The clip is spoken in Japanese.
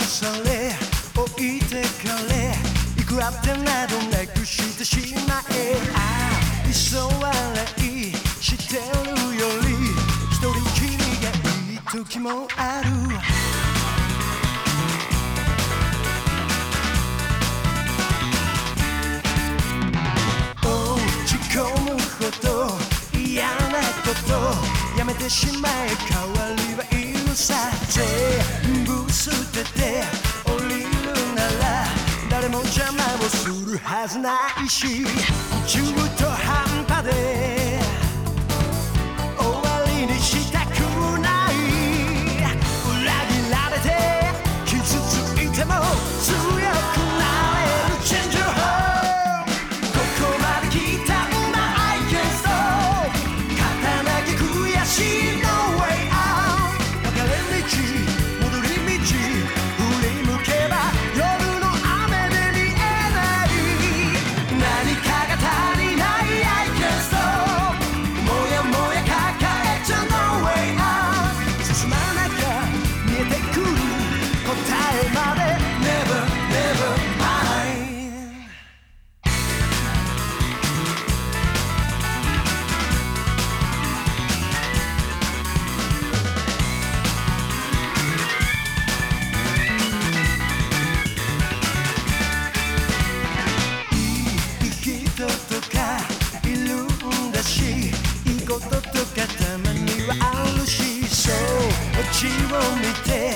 され置いてかれいくらてなどなくしてしまえ。ああ急笑いしてるより一人きりがいい時もある。嫌なことやめてしまえ。代わりはいるさ。せて降りるなら誰も邪魔をするはずないし宇宙とはあるしそう街を見て